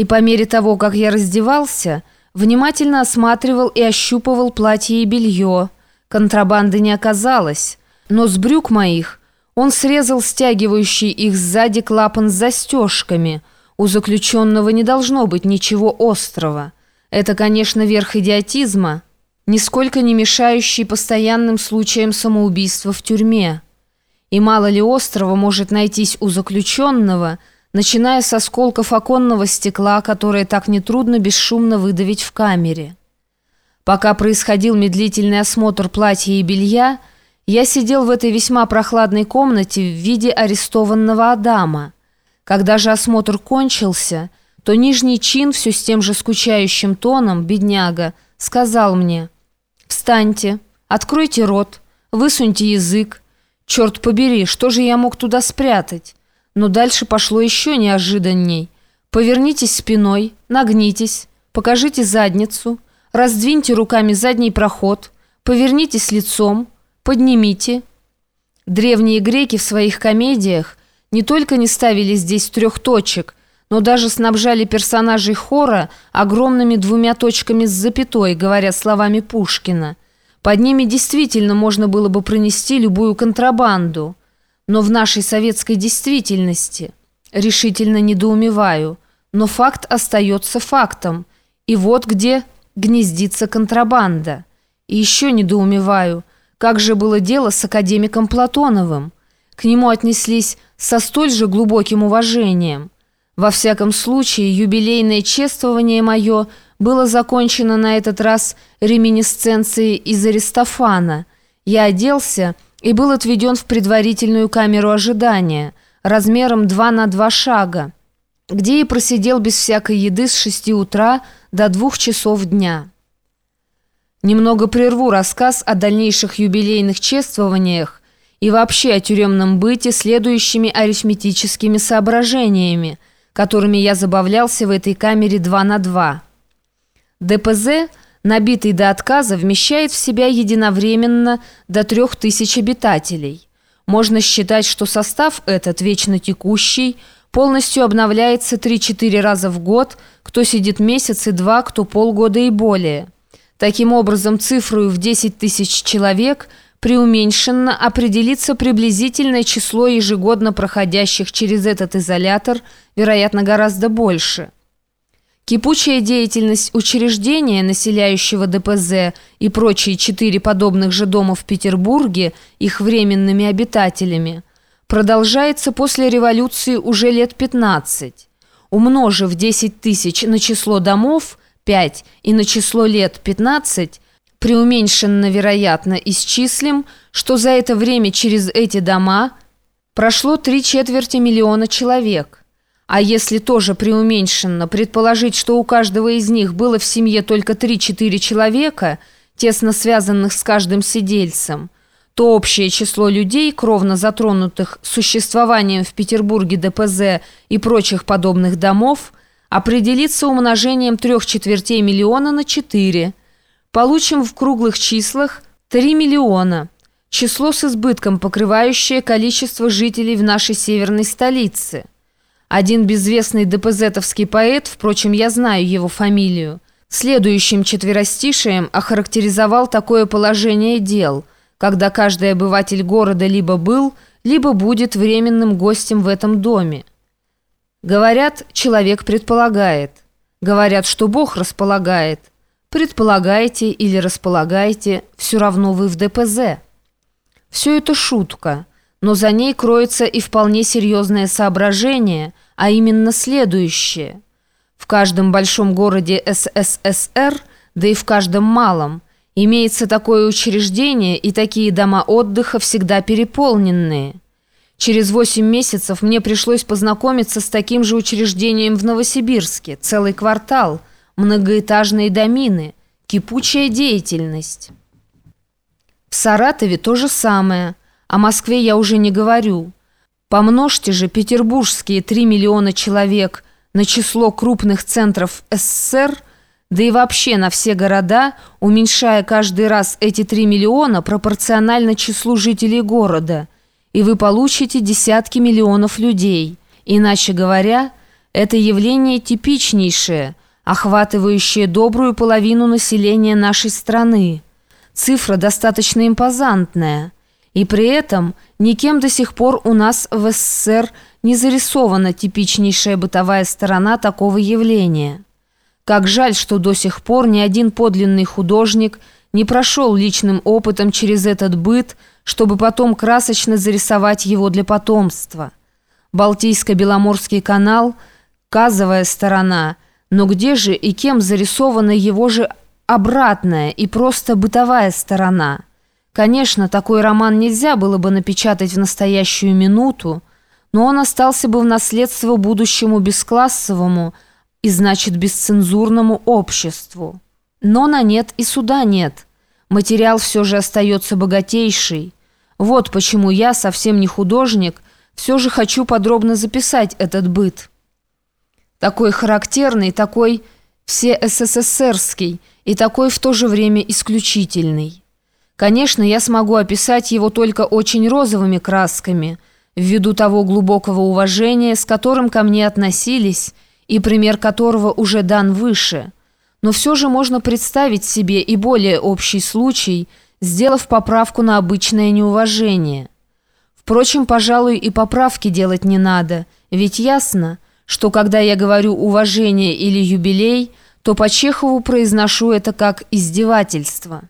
и по мере того, как я раздевался, внимательно осматривал и ощупывал платье и белье. Контрабанды не оказалось, но с брюк моих он срезал стягивающий их сзади клапан с застежками. У заключенного не должно быть ничего острого. Это, конечно, верх идиотизма, нисколько не мешающий постоянным случаям самоубийства в тюрьме. И мало ли острова может найтись у заключенного – начиная с осколков оконного стекла, которое так нетрудно бесшумно выдавить в камере. Пока происходил медлительный осмотр платья и белья, я сидел в этой весьма прохладной комнате в виде арестованного Адама. Когда же осмотр кончился, то нижний чин все с тем же скучающим тоном, бедняга, сказал мне «Встаньте, откройте рот, высуньте язык. Черт побери, что же я мог туда спрятать?» Но дальше пошло еще неожиданней. Повернитесь спиной, нагнитесь, покажите задницу, раздвиньте руками задний проход, повернитесь лицом, поднимите. Древние греки в своих комедиях не только не ставили здесь трех точек, но даже снабжали персонажей хора огромными двумя точками с запятой, говоря словами Пушкина. Под ними действительно можно было бы пронести любую контрабанду но в нашей советской действительности решительно недоумеваю, но факт остается фактом, и вот где гнездится контрабанда. И еще недоумеваю, как же было дело с академиком Платоновым. К нему отнеслись со столь же глубоким уважением. Во всяком случае, юбилейное чествование мое было закончено на этот раз реминисценцией из Аристофана. Я оделся и был отведен в предварительную камеру ожидания размером 2 на 2 шага, где и просидел без всякой еды с 6 утра до 2 часов дня. Немного прерву рассказ о дальнейших юбилейных чествованиях и вообще о тюремном быте следующими арифметическими соображениями, которыми я забавлялся в этой камере 2 на 2. ДПЗ – набитый до отказа, вмещает в себя единовременно до трех тысяч обитателей. Можно считать, что состав этот вечно текущий, полностью обновляется 3-4 раза в год, кто сидит месяц и два, кто полгода и более. Таким образом, цифрою в 10 тысяч человек преуменьшенно определится приблизительное число ежегодно проходящих через этот изолятор, вероятно, гораздо больше – Кипучая деятельность учреждения, населяющего ДПЗ и прочие четыре подобных же дома в Петербурге, их временными обитателями, продолжается после революции уже лет 15. Умножив 10 тысяч на число домов, 5, и на число лет 15, преуменьшенно, вероятно, исчислим, что за это время через эти дома прошло три четверти миллиона человек. А если тоже преуменьшенно предположить, что у каждого из них было в семье только 3-4 человека, тесно связанных с каждым сидельцем, то общее число людей, кровно затронутых существованием в Петербурге ДПЗ и прочих подобных домов, определится умножением трех четвертей миллиона на 4. Получим в круглых числах 3 миллиона. Число с избытком, покрывающее количество жителей в нашей северной столице. Один безвестный ДПЗовский поэт, впрочем, я знаю его фамилию, следующим четверостишием охарактеризовал такое положение дел, когда каждый обыватель города либо был, либо будет временным гостем в этом доме. Говорят, человек предполагает. Говорят, что Бог располагает. Предполагаете или располагаете, все равно вы в ДПЗ. Все это шутка но за ней кроется и вполне серьезное соображение, а именно следующее. В каждом большом городе СССР, да и в каждом малом, имеется такое учреждение и такие дома отдыха всегда переполненные. Через 8 месяцев мне пришлось познакомиться с таким же учреждением в Новосибирске, целый квартал, многоэтажные домины, кипучая деятельность. В Саратове то же самое – о Москве я уже не говорю. Помножьте же петербургские 3 миллиона человек на число крупных центров СССР, да и вообще на все города, уменьшая каждый раз эти 3 миллиона пропорционально числу жителей города, и вы получите десятки миллионов людей. Иначе говоря, Это явление типичнейшее, охватывающее добрую половину населения нашей страны. Цифра достаточно импозантная. И при этом никем до сих пор у нас в СССР не зарисована типичнейшая бытовая сторона такого явления. Как жаль, что до сих пор ни один подлинный художник не прошел личным опытом через этот быт, чтобы потом красочно зарисовать его для потомства. Балтийско-Беломорский канал – казовая сторона, но где же и кем зарисована его же обратная и просто бытовая сторона? Конечно, такой роман нельзя было бы напечатать в настоящую минуту, но он остался бы в наследство будущему бесклассовому и, значит, бесцензурному обществу. Но на нет и суда нет. Материал все же остается богатейший. Вот почему я, совсем не художник, все же хочу подробно записать этот быт. Такой характерный, такой все СССРский и такой в то же время исключительный. Конечно, я смогу описать его только очень розовыми красками, ввиду того глубокого уважения, с которым ко мне относились, и пример которого уже дан выше. Но все же можно представить себе и более общий случай, сделав поправку на обычное неуважение. Впрочем, пожалуй, и поправки делать не надо, ведь ясно, что когда я говорю «уважение» или «юбилей», то по Чехову произношу это как издевательство.